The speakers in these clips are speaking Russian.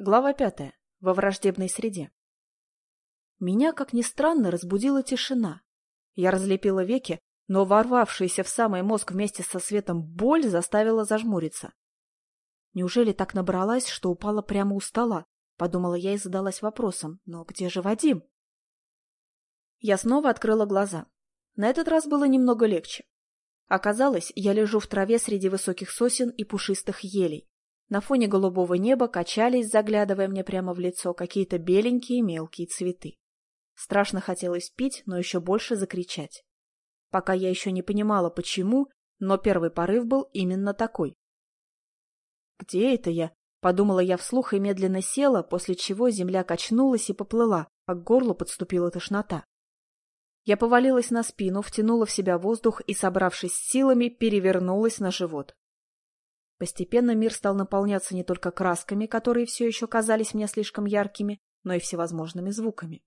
Глава пятая. Во враждебной среде. Меня, как ни странно, разбудила тишина. Я разлепила веки, но ворвавшаяся в самый мозг вместе со светом боль заставила зажмуриться. Неужели так набралась, что упала прямо у стола? Подумала я и задалась вопросом. Но где же Вадим? Я снова открыла глаза. На этот раз было немного легче. Оказалось, я лежу в траве среди высоких сосен и пушистых елей. На фоне голубого неба качались, заглядывая мне прямо в лицо, какие-то беленькие мелкие цветы. Страшно хотелось пить, но еще больше закричать. Пока я еще не понимала, почему, но первый порыв был именно такой. «Где это я?» — подумала я вслух и медленно села, после чего земля качнулась и поплыла, а к горлу подступила тошнота. Я повалилась на спину, втянула в себя воздух и, собравшись с силами, перевернулась на живот. Постепенно мир стал наполняться не только красками, которые все еще казались мне слишком яркими, но и всевозможными звуками.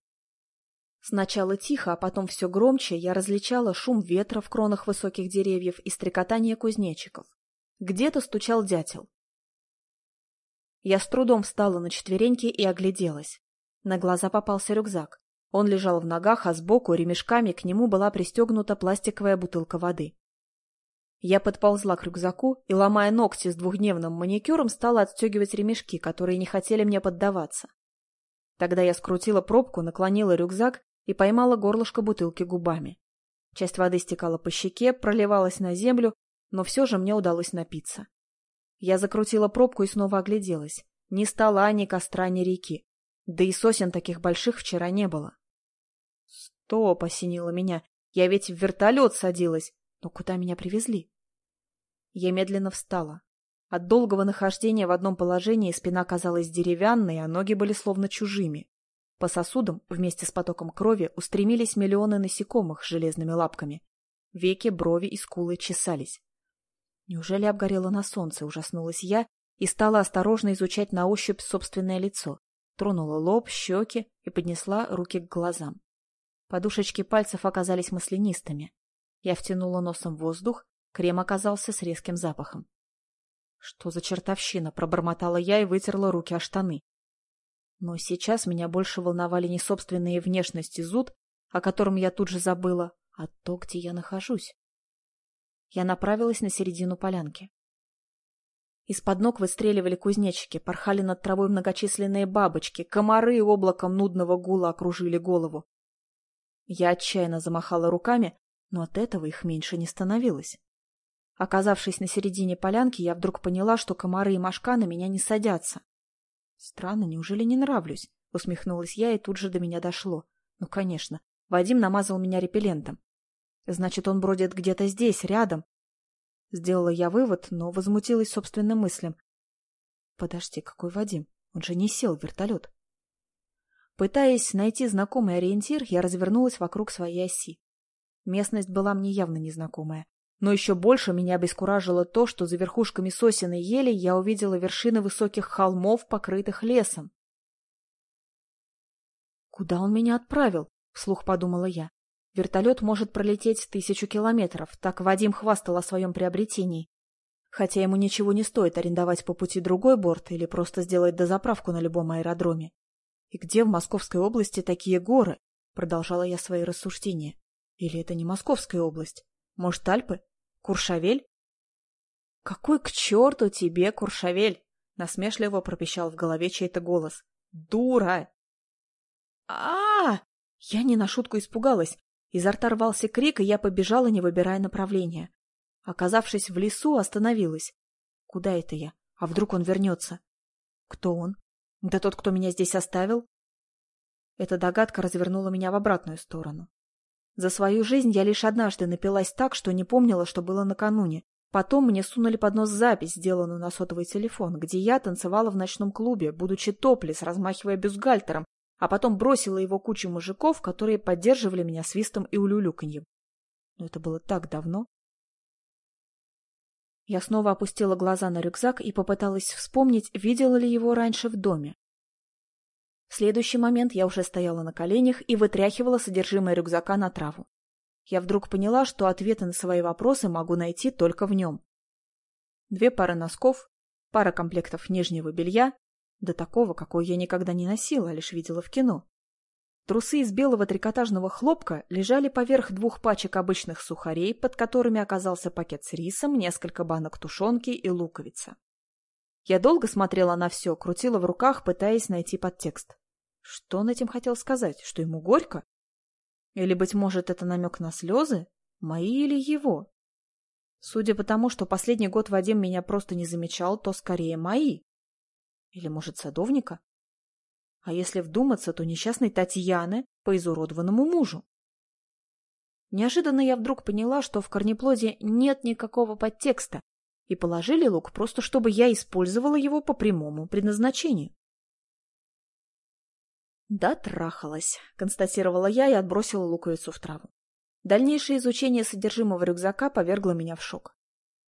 Сначала тихо, а потом все громче я различала шум ветра в кронах высоких деревьев и стрекотание кузнечиков. Где-то стучал дятел. Я с трудом встала на четвереньки и огляделась. На глаза попался рюкзак. Он лежал в ногах, а сбоку ремешками к нему была пристегнута пластиковая бутылка воды. Я подползла к рюкзаку и, ломая ногти с двухдневным маникюром, стала отстегивать ремешки, которые не хотели мне поддаваться. Тогда я скрутила пробку, наклонила рюкзак и поймала горлышко бутылки губами. Часть воды стекала по щеке, проливалась на землю, но все же мне удалось напиться. Я закрутила пробку и снова огляделась. Ни стола, ни костра, ни реки. Да и сосен таких больших вчера не было. Стоп, осенило меня. Я ведь в вертолет садилась. Но куда меня привезли? Я медленно встала. От долгого нахождения в одном положении спина казалась деревянной, а ноги были словно чужими. По сосудам вместе с потоком крови устремились миллионы насекомых с железными лапками. Веки, брови и скулы чесались. Неужели обгорела на солнце, ужаснулась я и стала осторожно изучать на ощупь собственное лицо. Тронула лоб, щеки и поднесла руки к глазам. Подушечки пальцев оказались маслянистыми. Я втянула носом воздух, Крем оказался с резким запахом. Что за чертовщина? Пробормотала я и вытерла руки о штаны. Но сейчас меня больше волновали не собственные внешности зуд, о котором я тут же забыла, а то, где я нахожусь. Я направилась на середину полянки. Из-под ног выстреливали кузнечики, порхали над травой многочисленные бабочки, комары облаком нудного гула окружили голову. Я отчаянно замахала руками, но от этого их меньше не становилось. Оказавшись на середине полянки, я вдруг поняла, что комары и мошка на меня не садятся. Странно, неужели не нравлюсь? Усмехнулась я, и тут же до меня дошло. Ну, конечно, Вадим намазал меня репеллентом. Значит, он бродит где-то здесь, рядом. Сделала я вывод, но возмутилась собственным мыслям. Подожди, какой Вадим? Он же не сел в вертолет. Пытаясь найти знакомый ориентир, я развернулась вокруг своей оси. Местность была мне явно незнакомая. Но еще больше меня обескуражило то, что за верхушками сосен и ели я увидела вершины высоких холмов, покрытых лесом. «Куда он меня отправил?» — вслух подумала я. «Вертолет может пролететь тысячу километров, так Вадим хвастал о своем приобретении. Хотя ему ничего не стоит арендовать по пути другой борт или просто сделать дозаправку на любом аэродроме. И где в Московской области такие горы?» — продолжала я свои рассуждения. «Или это не Московская область? Может, Альпы?» Куршавель? — Какой к черту тебе, Куршавель? — насмешливо пропищал в голове чей-то голос. — Дура! а, -а, Я не на шутку испугалась. Изо рта рвался крик, и я побежала, не выбирая направления. Оказавшись в лесу, остановилась. Куда это я? А вдруг он вернется? Кто он? Да тот, кто меня здесь оставил? Эта догадка развернула меня в обратную сторону. За свою жизнь я лишь однажды напилась так, что не помнила, что было накануне. Потом мне сунули под нос запись, сделанную на сотовый телефон, где я танцевала в ночном клубе, будучи топлес, размахивая бюстгальтером, а потом бросила его кучу мужиков, которые поддерживали меня свистом и улюлюканьем. Но это было так давно. Я снова опустила глаза на рюкзак и попыталась вспомнить, видела ли его раньше в доме. Следующий момент я уже стояла на коленях и вытряхивала содержимое рюкзака на траву. Я вдруг поняла, что ответы на свои вопросы могу найти только в нем. Две пары носков, пара комплектов нижнего белья, до такого, какой я никогда не носила, а лишь видела в кино. Трусы из белого трикотажного хлопка лежали поверх двух пачек обычных сухарей, под которыми оказался пакет с рисом, несколько банок тушенки и луковица. Я долго смотрела на все, крутила в руках, пытаясь найти подтекст. Что он этим хотел сказать? Что ему горько? Или, быть может, это намек на слезы? Мои или его? Судя по тому, что последний год Вадим меня просто не замечал, то скорее мои. Или, может, садовника? А если вдуматься, то несчастной Татьяны по изуродованному мужу. Неожиданно я вдруг поняла, что в корнеплоде нет никакого подтекста, и положили лук просто, чтобы я использовала его по прямому предназначению. «Да, трахалась», — констатировала я и отбросила луковицу в траву. Дальнейшее изучение содержимого рюкзака повергло меня в шок.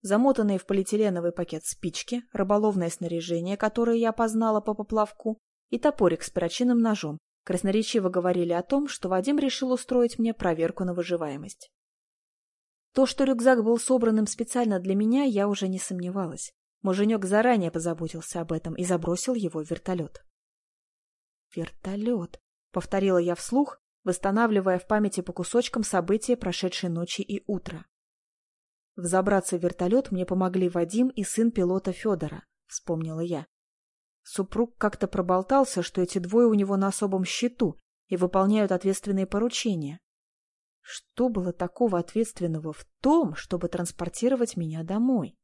Замотанные в полиэтиленовый пакет спички, рыболовное снаряжение, которое я опознала по поплавку, и топорик с перочинным ножом красноречиво говорили о том, что Вадим решил устроить мне проверку на выживаемость. То, что рюкзак был собранным специально для меня, я уже не сомневалась. Муженек заранее позаботился об этом и забросил его в вертолет. «Вертолет», — повторила я вслух, восстанавливая в памяти по кусочкам события прошедшей ночи и утра. Взобраться в вертолет мне помогли Вадим и сын пилота Федора, вспомнила я. Супруг как-то проболтался, что эти двое у него на особом счету и выполняют ответственные поручения. Что было такого ответственного в том, чтобы транспортировать меня домой?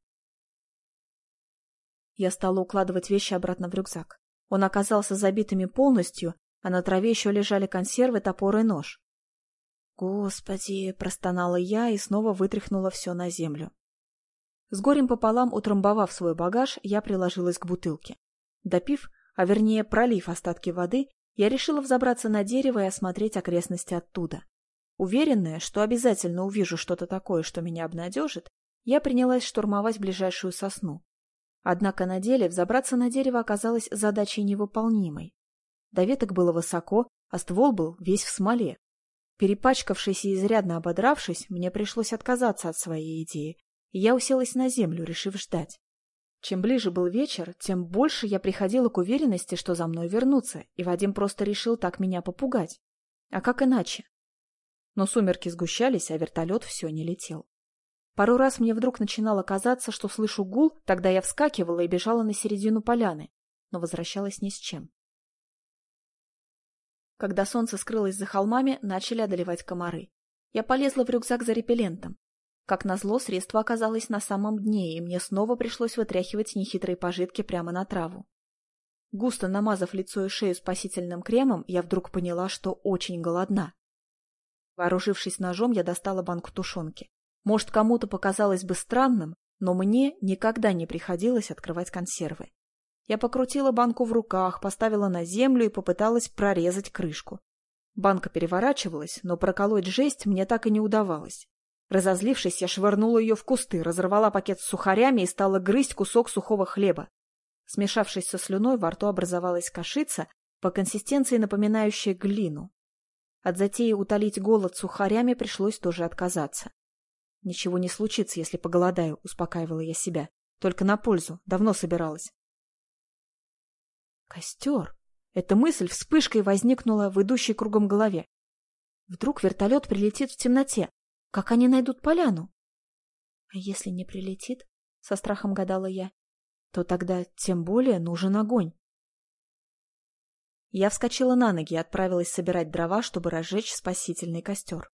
Я стала укладывать вещи обратно в рюкзак. Он оказался забитыми полностью, а на траве еще лежали консервы, топор и нож. «Господи!» — простонала я и снова вытряхнула все на землю. С горем пополам утрамбовав свой багаж, я приложилась к бутылке. Допив, а вернее пролив остатки воды, я решила взобраться на дерево и осмотреть окрестности оттуда. Уверенная, что обязательно увижу что-то такое, что меня обнадежит, я принялась штурмовать ближайшую сосну. Однако на деле взобраться на дерево оказалось задачей невыполнимой. До веток было высоко, а ствол был весь в смоле. Перепачкавшись и изрядно ободравшись, мне пришлось отказаться от своей идеи, и я уселась на землю, решив ждать. Чем ближе был вечер, тем больше я приходила к уверенности, что за мной вернутся, и Вадим просто решил так меня попугать. А как иначе? Но сумерки сгущались, а вертолет все не летел. Пару раз мне вдруг начинало казаться, что слышу гул, тогда я вскакивала и бежала на середину поляны, но возвращалась ни с чем. Когда солнце скрылось за холмами, начали одолевать комары. Я полезла в рюкзак за репеллентом. Как назло, средство оказалось на самом дне, и мне снова пришлось вытряхивать нехитрые пожитки прямо на траву. Густо намазав лицо и шею спасительным кремом, я вдруг поняла, что очень голодна. Вооружившись ножом, я достала банку тушенки. Может, кому-то показалось бы странным, но мне никогда не приходилось открывать консервы. Я покрутила банку в руках, поставила на землю и попыталась прорезать крышку. Банка переворачивалась, но проколоть жесть мне так и не удавалось. Разозлившись, я швырнула ее в кусты, разорвала пакет с сухарями и стала грызть кусок сухого хлеба. Смешавшись со слюной, во рту образовалась кашица, по консистенции напоминающая глину. От затеи утолить голод сухарями пришлось тоже отказаться. «Ничего не случится, если поголодаю», — успокаивала я себя. «Только на пользу. Давно собиралась». «Костер!» Эта мысль вспышкой возникнула в идущей кругом голове. Вдруг вертолет прилетит в темноте. Как они найдут поляну? А если не прилетит, — со страхом гадала я, — то тогда тем более нужен огонь. Я вскочила на ноги и отправилась собирать дрова, чтобы разжечь спасительный костер.